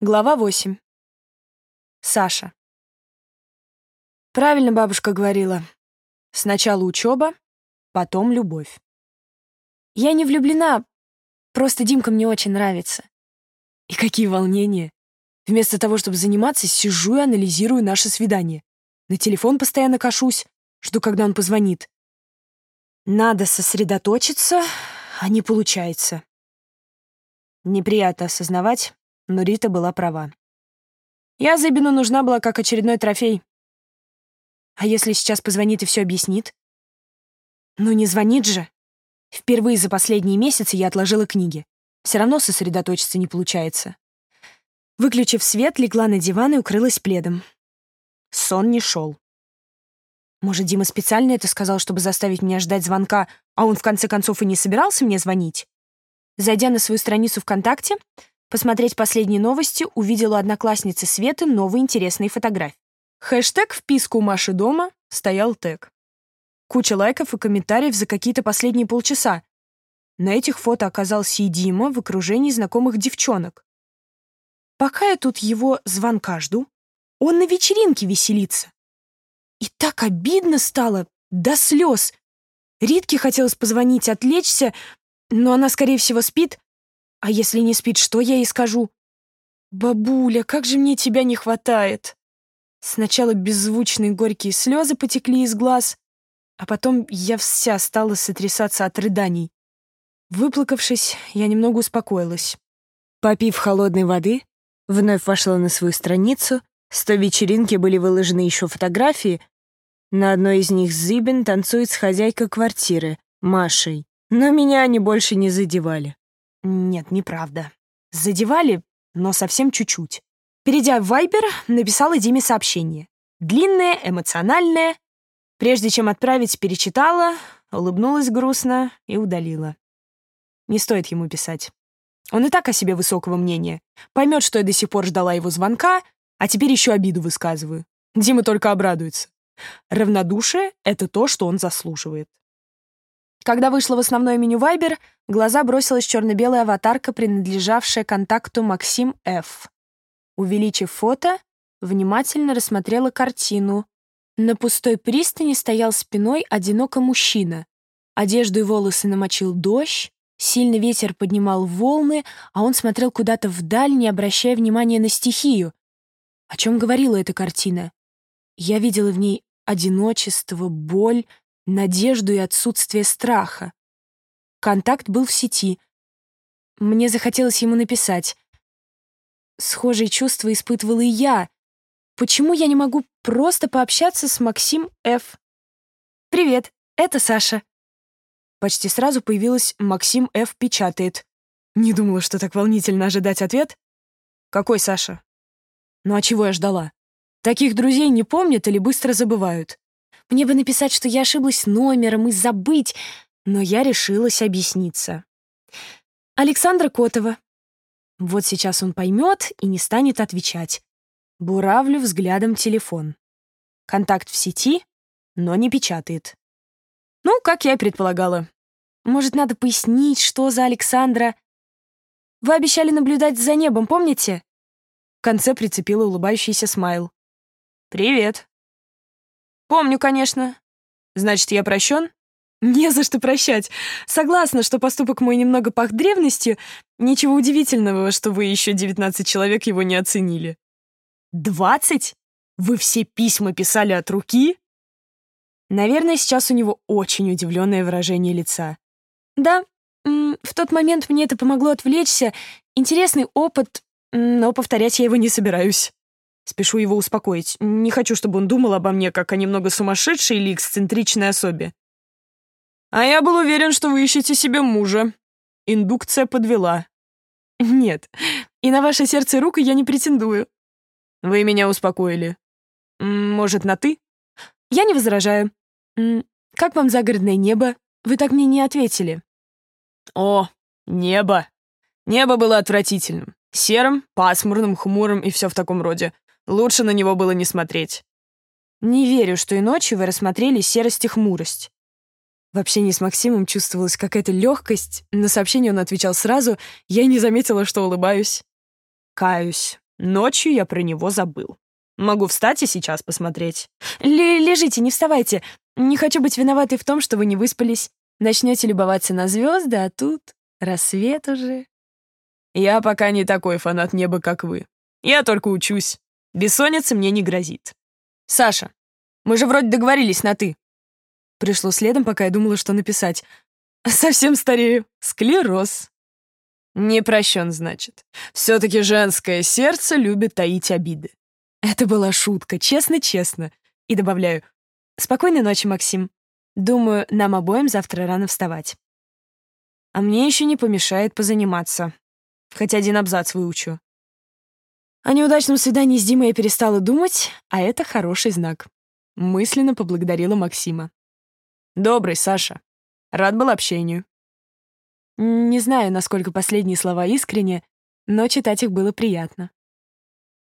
Глава 8. Саша. Правильно бабушка говорила. Сначала учеба, потом любовь. Я не влюблена, просто Димка мне очень нравится. И какие волнения. Вместо того, чтобы заниматься, сижу и анализирую наше свидание. На телефон постоянно кашусь, жду, когда он позвонит. Надо сосредоточиться, а не получается. Неприятно осознавать, но Рита была права. Я Зыбину нужна была как очередной трофей. А если сейчас позвонит и все объяснит? Ну не звонит же. Впервые за последние месяцы я отложила книги. Все равно сосредоточиться не получается. Выключив свет, легла на диван и укрылась пледом. Сон не шел. Может, Дима специально это сказал, чтобы заставить меня ждать звонка, а он в конце концов и не собирался мне звонить? Зайдя на свою страницу ВКонтакте, Посмотреть последние новости увидела одноклассница Светы новые интересные фотографии. Хэштег «Вписка у Маши дома» стоял тег. Куча лайков и комментариев за какие-то последние полчаса. На этих фото оказался и Дима в окружении знакомых девчонок. Пока я тут его звонка жду, он на вечеринке веселится. И так обидно стало, до слез. Ритке хотелось позвонить, отвлечься, но она, скорее всего, спит, а если не спит, что я ей скажу? «Бабуля, как же мне тебя не хватает!» Сначала беззвучные горькие слезы потекли из глаз, а потом я вся стала сотрясаться от рыданий. Выплакавшись, я немного успокоилась. Попив холодной воды, вновь вошла на свою страницу. С той вечеринки были выложены еще фотографии. На одной из них Зыбин танцует с хозяйкой квартиры, Машей. Но меня они больше не задевали. Нет, неправда. Задевали, но совсем чуть-чуть. Перейдя в Вайбер, написала Диме сообщение. Длинное, эмоциональное. Прежде чем отправить, перечитала, улыбнулась грустно и удалила. Не стоит ему писать. Он и так о себе высокого мнения. Поймет, что я до сих пор ждала его звонка, а теперь еще обиду высказываю. Дима только обрадуется. Равнодушие — это то, что он заслуживает. Когда вышла в основное меню Viber, глаза бросилась черно-белая аватарка, принадлежавшая контакту Максим Ф. Увеличив фото, внимательно рассмотрела картину. На пустой пристани стоял спиной одиноко мужчина. Одежду и волосы намочил дождь, сильный ветер поднимал волны, а он смотрел куда-то вдаль, не обращая внимания на стихию. О чем говорила эта картина? Я видела в ней одиночество, боль, надежду и отсутствие страха. Контакт был в сети. Мне захотелось ему написать. Схожие чувства испытывала и я. Почему я не могу просто пообщаться с Максим Ф? «Привет, это Саша». Почти сразу появилась «Максим Ф. печатает». Не думала, что так волнительно ожидать ответ. «Какой Саша?» «Ну а чего я ждала? Таких друзей не помнят или быстро забывают. Мне бы написать, что я ошиблась номером и забыть, но я решилась объясниться. Александра Котова. Вот сейчас он поймет и не станет отвечать. Буравлю взглядом телефон. Контакт в сети, но не печатает. Ну, как я и предполагала. Может, надо пояснить, что за Александра? Вы обещали наблюдать за небом, помните? В конце прицепила улыбающийся смайл. «Привет», «Помню, конечно». «Значит, я прощен?» «Не за что прощать. Согласна, что поступок мой немного пах древностью. Ничего удивительного, что вы еще 19 человек его не оценили». «Двадцать? Вы все письма писали от руки?» Наверное, сейчас у него очень удивленное выражение лица. «Да, в тот момент мне это помогло отвлечься. Интересный опыт, но повторять я его не собираюсь». Спешу его успокоить. Не хочу, чтобы он думал обо мне, как о немного сумасшедшей или эксцентричной особе. А я был уверен, что вы ищете себе мужа. Индукция подвела. Нет, и на ваше сердце руку я не претендую. Вы меня успокоили. Может, на «ты»? Я не возражаю. Как вам загородное небо? Вы так мне не ответили. О, небо. Небо было отвратительным. Серым, пасмурным, хмурым и все в таком роде. Лучше на него было не смотреть. Не верю, что и ночью вы рассмотрели серость и хмурость. В общении с Максимом чувствовалась какая-то легкость. На сообщение он отвечал сразу. Я не заметила, что улыбаюсь. Каюсь. Ночью я про него забыл. Могу встать и сейчас посмотреть. Л лежите, не вставайте. Не хочу быть виноватой в том, что вы не выспались. Начнете любоваться на звезды, а тут рассвет уже. Я пока не такой фанат неба, как вы. Я только учусь. Бессонница мне не грозит. Саша, мы же вроде договорились на «ты». Пришло следом, пока я думала, что написать. Совсем старею. Склероз. Не прощен, значит. Все-таки женское сердце любит таить обиды. Это была шутка, честно-честно. И добавляю. Спокойной ночи, Максим. Думаю, нам обоим завтра рано вставать. А мне еще не помешает позаниматься. Хоть один абзац выучу. О неудачном свидании с Димой я перестала думать, а это хороший знак. Мысленно поблагодарила Максима. «Добрый, Саша. Рад был общению». Не знаю, насколько последние слова искренне, но читать их было приятно.